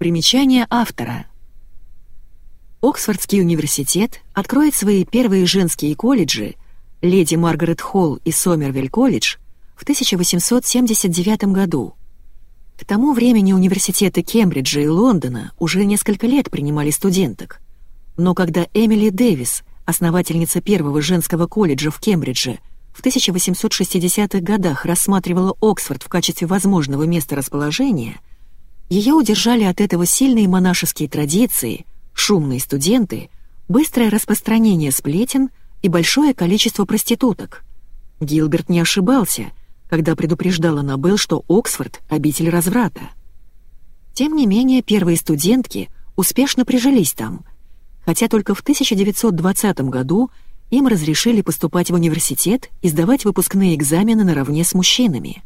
Примечание автора. Оксфордский университет откроет свои первые женские колледжи Леди Маргарет Холл и Сомервиль колледж в 1879 году. К тому времени университеты Кембриджа и Лондона уже несколько лет принимали студенток. Но когда Эмили Дэвис, основательница первого женского колледжа в Кембридже, в 1860-х годах рассматривала Оксфорд в качестве возможного места расположения, ее удержали от этого сильные монашеские традиции, шумные студенты, быстрое распространение сплетен и большое количество проституток. Гилберт не ошибался, когда предупреждал Аннабелл, что Оксфорд — обитель разврата. Тем не менее, первые студентки успешно прижились там, хотя только в 1920 году им разрешили поступать в университет и сдавать выпускные экзамены наравне с мужчинами.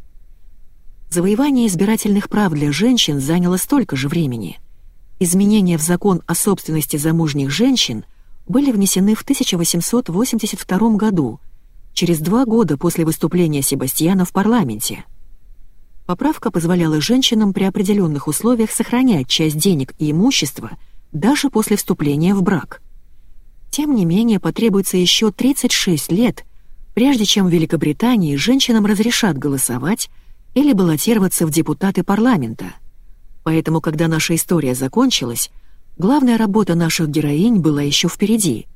Завоевание избирательных прав для женщин заняло столько же времени. Изменения в закон о собственности замужних женщин были внесены в 1882 году, через два года после выступления Себастьяна в парламенте. Поправка позволяла женщинам при определенных условиях сохранять часть денег и имущества даже после вступления в брак. Тем не менее, потребуется еще 36 лет, прежде чем в Великобритании женщинам разрешат голосовать или баллотироваться в депутаты парламента. Поэтому, когда наша история закончилась, главная работа наших героинь была еще впереди.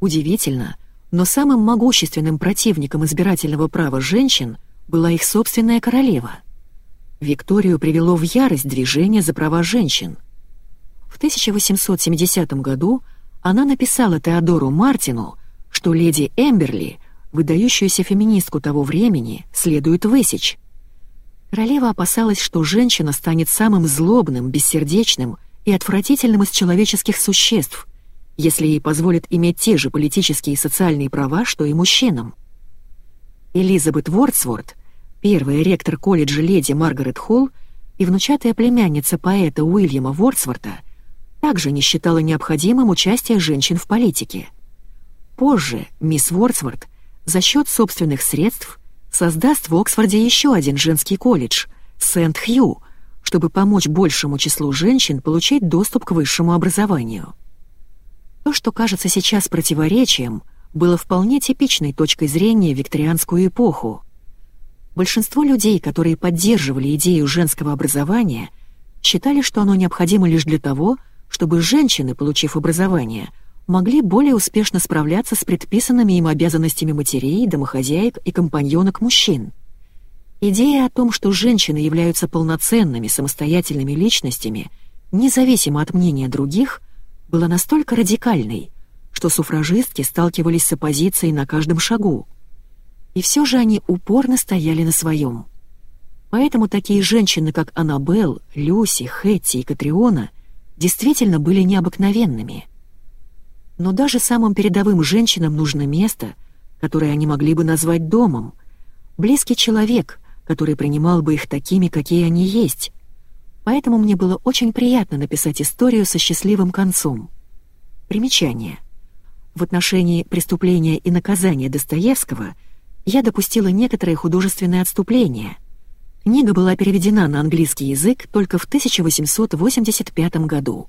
Удивительно, но самым могущественным противником избирательного права женщин была их собственная королева. Викторию привело в ярость движение за права женщин. В 1870 году она написала Теодору Мартину, что леди Эмберли, выдающуюся феминистку того времени, следует высечь. Королева опасалась, что женщина станет самым злобным, бессердечным и отвратительным из человеческих существ, если ей позволят иметь те же политические и социальные права, что и мужчинам. Элизабет Вордсворт, первая ректор колледжа леди Маргарет Холл и внучатая племянница поэта Уильяма Вордсворта — также не считала необходимым участие женщин в политике. Позже мисс Вордсворт за счет собственных средств создаст в Оксфорде еще один женский колледж — Сент-Хью, чтобы помочь большему числу женщин получить доступ к высшему образованию. То, что кажется сейчас противоречием, было вполне типичной точкой зрения в викторианскую эпоху. Большинство людей, которые поддерживали идею женского образования, считали, что оно необходимо лишь для того, чтобы женщины, получив образование, могли более успешно справляться с предписанными им обязанностями матерей, домохозяек и компаньонок мужчин. Идея о том, что женщины являются полноценными самостоятельными личностями, независимо от мнения других, была настолько радикальной, что суфражистки сталкивались с оппозицией на каждом шагу. И все же они упорно стояли на своем. Поэтому такие женщины, как Аннабелл, Люси, Хэтти и Катриона – действительно были необыкновенными. Но даже самым передовым женщинам нужно место, которое они могли бы назвать домом, близкий человек, который принимал бы их такими, какие они есть. Поэтому мне было очень приятно написать историю со счастливым концом. Примечание. В отношении преступления и наказания Достоевского я допустила некоторые художественные отступления — Книга была переведена на английский язык только в 1885 году.